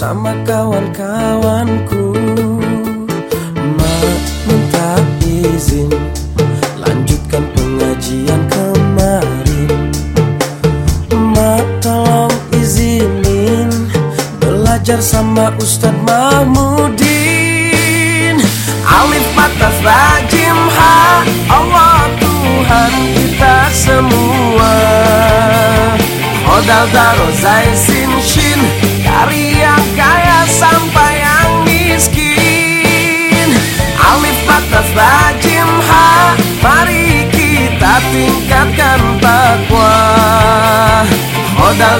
bersama kawan-kawanku. Mak minta izin lanjutkan pengajian kemarin. Mak tolong izinin belajar sama Ustadz Mahmudin. Alif batas rajim ha Allah Tuhan kita semua. Modal daro zai sin shin Dari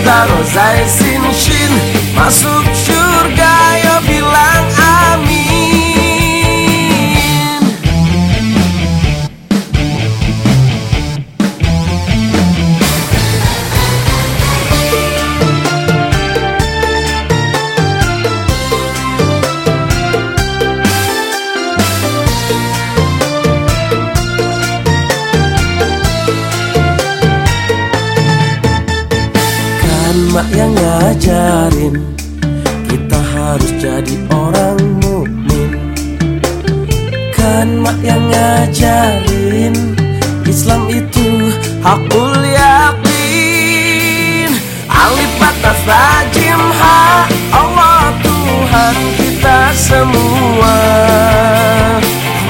Modal daro zai sin shin Masuk mak yang ngajarin Kita harus jadi orang mukmin. Kan mak yang ngajarin Islam itu hakul yakin. Alif batas rajim ha Allah Tuhan kita semua.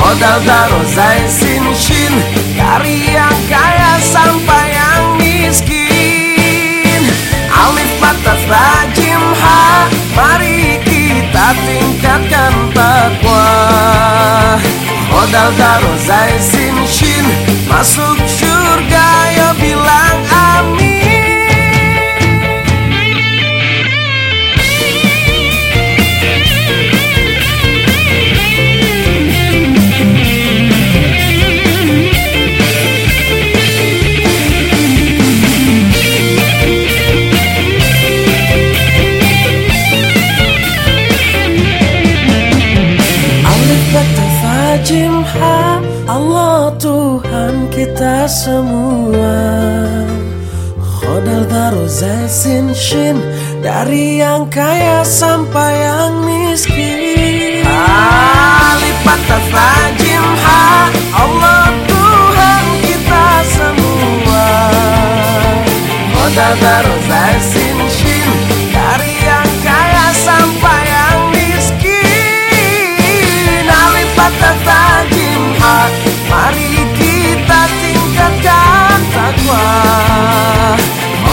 Modal daro zai sin shin Dari yang kaya sampai Alif batas rajim ha Mari kita tingkatkan takwa. Modal daro zai sin shin Masuk surga batas rajim ha Allah Tuhan kita semua. Khodal daro zai sin shin Dari yang kaya sampai yang miskin. Alif batas rajim ha Allah Tuhan kita semua. Khodal daro zai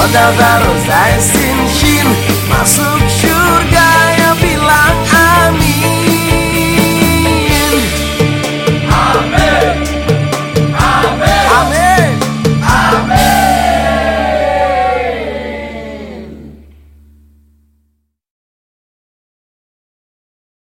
odada rozdaje sin hin, masum